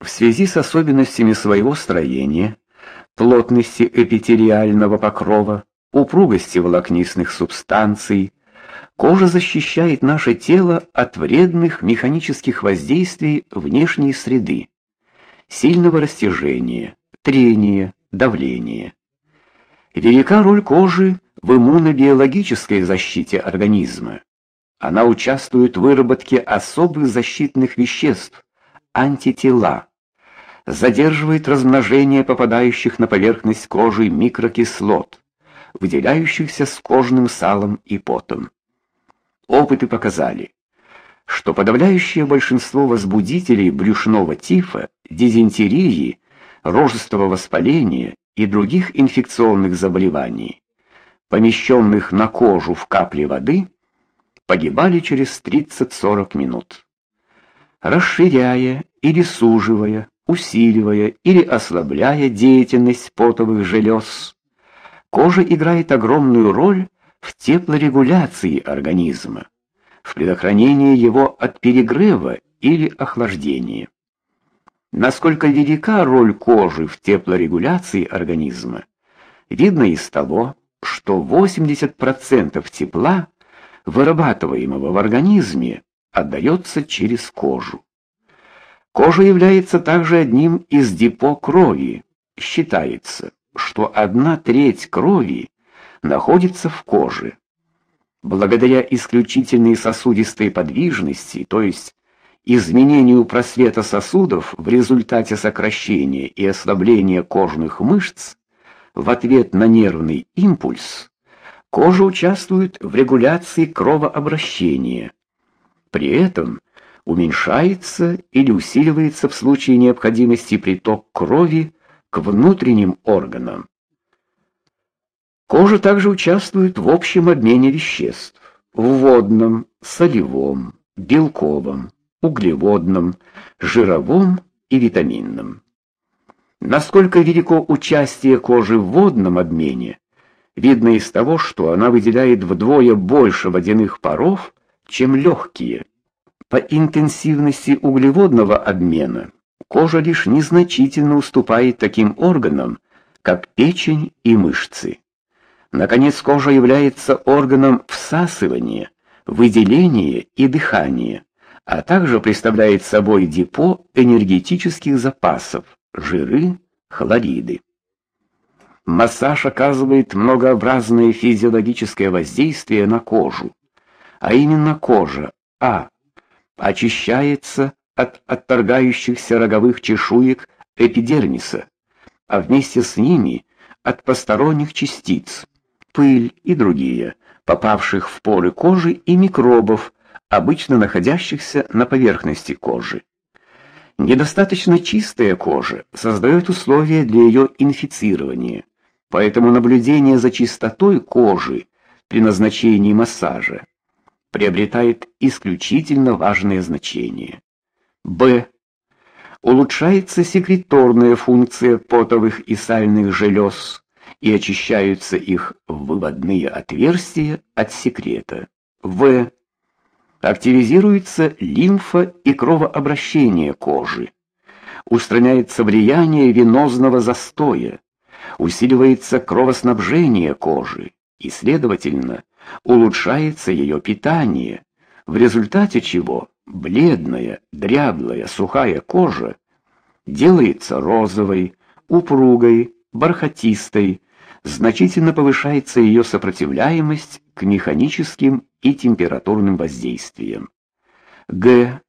В связи с особенностями своего строения, плотности эпителиального покрова, упругости волокнистых субстанций, кожа защищает наше тело от вредных механических воздействий внешней среды, сильного растяжения, трения, давления. Велика роль кожи в иммунобиологической защите организма. Она участвует в выработке особых защитных веществ антитела, задерживает размножение попадающих на поверхность кожи микрокислот, выделяющихся с кожным салом и потом. Опыты показали, что подавляющее большинство возбудителей брюшного тифа, дизентерии, рожистого воспаления и других инфекционных заболеваний, помещенных на кожу в капле воды, погибали через 30-40 минут. Расширяя или суживая, усиливая или ослабляя деятельность потовых желез, кожа играет огромную роль в теплорегуляции организма, в предохранении его от перегрева или охлаждения. Насколько велика роль кожи в теплорегуляции организма, видно из того, что 80% тепла, вырабатываемого в организме, отдается через кожу. Кожа является также одним из депо крови. Считается, что одна треть крови находится в коже. Благодаря исключительной сосудистой подвижности, то есть изменению просвета сосудов в результате сокращения и ослабления кожных мышц в ответ на нервный импульс, кожа участвует в регуляции кровообращения. При этом уменьшается или усиливается в случае необходимости приток крови к внутренним органам. Кожа также участвует в общем обмене веществ: в водном, солевом, белковом, углеводном, жировом и витаминном. Насколько велико участие кожи в водном обмене, видно из того, что она выделяет вдвое больше водяных паров, чем легкие. По интенсивности углеводного обмена кожа лишь незначительно уступает таким органам, как печень и мышцы. Наконец, кожа является органом всасывания, выделения и дыхания а также представляет собой депо энергетических запасов, жиры, хлориды. Массаж оказывает многообразное физиологическое воздействие на кожу, а именно кожа а очищается от отторгающихся роговых чешуек эпидермиса, а вместе с ними от посторонних частиц, пыль и другие, попавших в поры кожи и микробов, обычно находящихся на поверхности кожи. Недостаточно чистая кожа создает условия для ее инфицирования. Поэтому наблюдение за чистотой кожи при назначении массажа приобретает исключительно важное значение. Б. Улучшается секреторная функция потовых и сальных желез и очищаются их выводные отверстия от секрета. В активизируется лимфа и кровообращение кожи, устраняется влияние венозного застоя, усиливается кровоснабжение кожи и, следовательно, улучшается ее питание, в результате чего бледная, дряблая, сухая кожа делается розовой, упругой, бархатистой, значительно повышается ее сопротивляемость к механическим и температурным воздействиям. Г.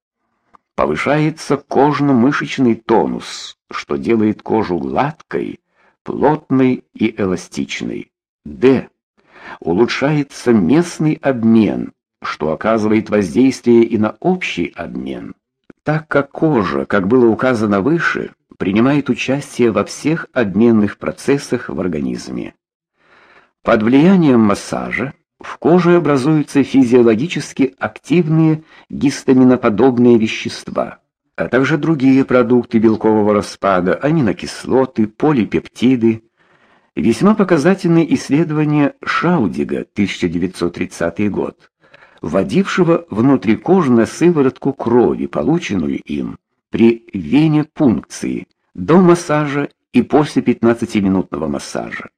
Повышается кожно-мышечный тонус, что делает кожу гладкой, плотной и эластичной. Д. Улучшается местный обмен, что оказывает воздействие и на общий обмен. Так как кожа, как было указано выше, принимает участие во всех обменных процессах в организме. Под влиянием массажа в коже образуются физиологически активные гистаминоподобные вещества, а также другие продукты белкового распада, аминокислоты, полипептиды. Весьма показательны исследования Шаудига 1930 год, вводившего внутрикожную сыворотку крови, полученную им при венепункции до массажа и после 15-минутного массажа.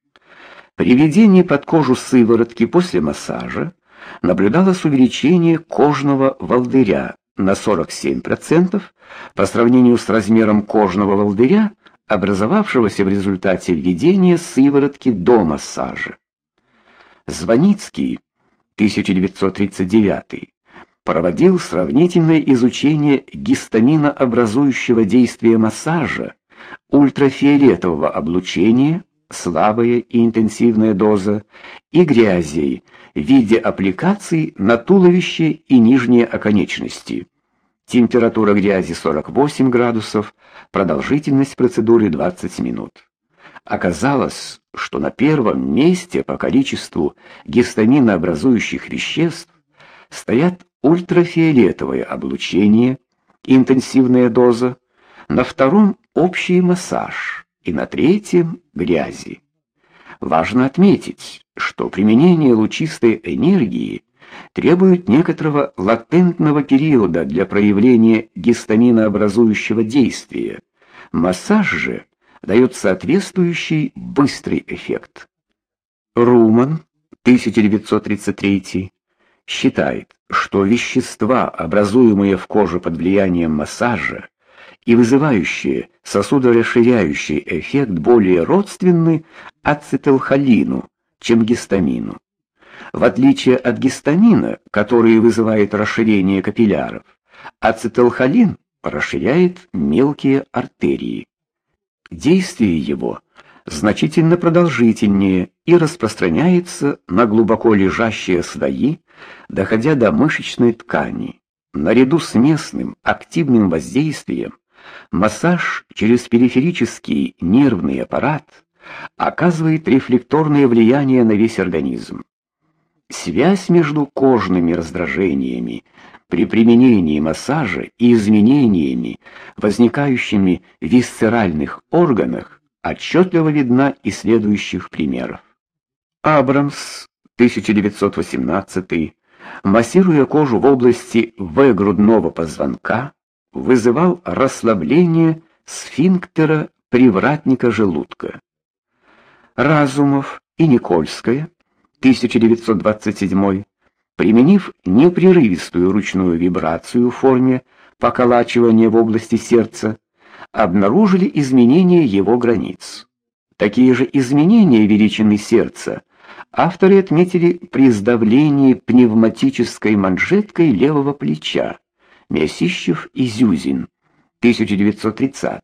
При введении под кожу сыворотки после массажа наблюдалось увеличение кожного волдыря на 47% по сравнению с размером кожного волдыря, образовавшегося в результате введения сыворотки до массажа. Звоницкий 1939 проводил сравнительное изучение гистаминообразующего действия массажа, ультрафиолетового облучения, слабая и интенсивная доза, и грязей в виде аппликаций на туловище и нижние оконечности. Температура грязи 48 градусов, продолжительность процедуры 20 минут. Оказалось, что на первом месте по количеству гистаминообразующих веществ стоят ультрафиолетовое облучение, интенсивная доза, на втором общий массаж и на третьем грязи. Важно отметить, что применение лучистой энергии требует некоторого латентного периода для проявления гистаминообразующего действия. Массаж же дает соответствующий быстрый эффект. Руман 1933 считает, что вещества, образуемые в коже под влиянием массажа и вызывающие сосудорасширяющий эффект, более родственны ацетилхолину, чем гистамину. В отличие от гистамина, который вызывает расширение капилляров, ацетилхолин расширяет мелкие артерии. Действие его значительно продолжительнее и распространяется на глубоко лежащие слои, доходя до мышечной ткани. Наряду с местным активным воздействием массаж через периферический нервный аппарат оказывает рефлекторное влияние на весь организм. Связь между кожными раздражениями при применении массажа и изменениями, возникающими в висцеральных органах, отчетливо видна из следующих примеров. Абрамс, 1918, массируя кожу в области В грудного позвонка, вызывал расслабление сфинктера привратника желудка. Разумов и Никольская, 1927, применив непрерывистую ручную вибрацию в форме поколачивания в области сердца, обнаружили изменение его границ. Такие же изменения величины сердца авторы отметили при сдавлении пневматической манжеткой левого плеча. Мясищев и Зюзин, 1930.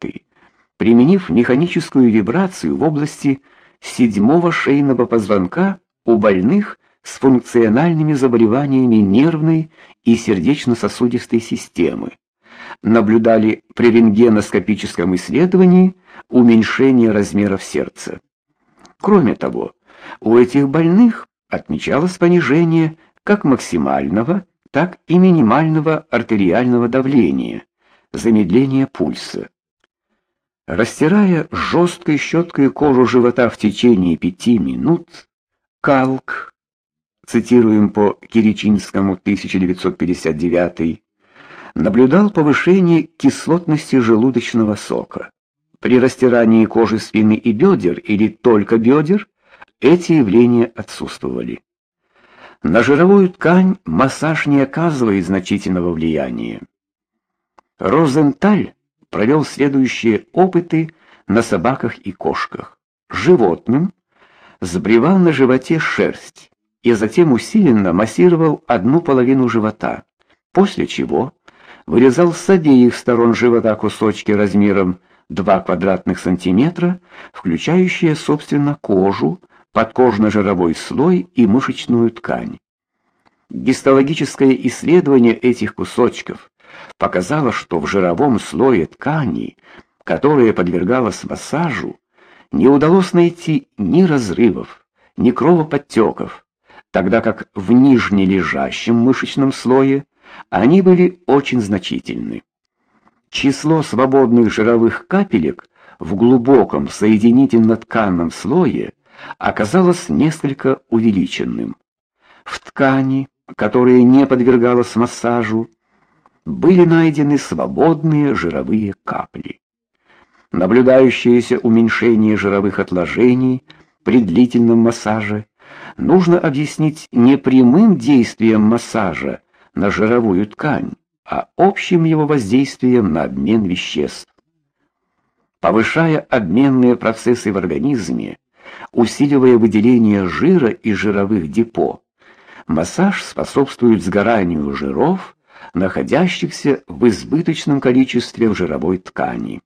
Применив механическую вибрацию в области седьмого шейного позвонка у больных с функциональными заболеваниями нервной и сердечно-сосудистой системы. Наблюдали при рентгеноскопическом исследовании уменьшение размеров сердца. Кроме того, у этих больных отмечалось понижение как максимального, так и минимального артериального давления, замедление пульса. Растирая жесткой щеткой кожу живота в течение пяти минут, Калк, цитируем по Киричинскому 1959, наблюдал повышение кислотности желудочного сока. При растирании кожи спины и бедер или только бедер эти явления отсутствовали. На жировую ткань массаж не оказывает значительного влияния. Розенталь провел следующие опыты на собаках и кошках. Животным сбривал на животе шерсть и затем усиленно массировал одну половину живота, после чего вырезал с обеих сторон живота кусочки размером 2 квадратных сантиметра, включающие, собственно, кожу, подкожно-жировой слой и мышечную ткань. Гистологическое исследование этих кусочков показало, что в жировом слое ткани, которое подвергалось массажу, не удалось найти ни разрывов, ни кровоподтеков, тогда как в нижнележащем мышечном слое они были очень значительны. Число свободных жировых капелек в глубоком соединительно-тканном слое оказалось несколько увеличенным. В ткани, которая не подвергалась массажу, были найдены свободные жировые капли. Наблюдающееся уменьшение жировых отложений при длительном массаже нужно объяснить не прямым действием массажа на жировую ткань, а общим его воздействием на обмен веществ. Повышая обменные процессы в организме, усиливая выделение жира из жировых депо, массаж способствует сгоранию жиров, находящихся в избыточном количестве в жировой ткани.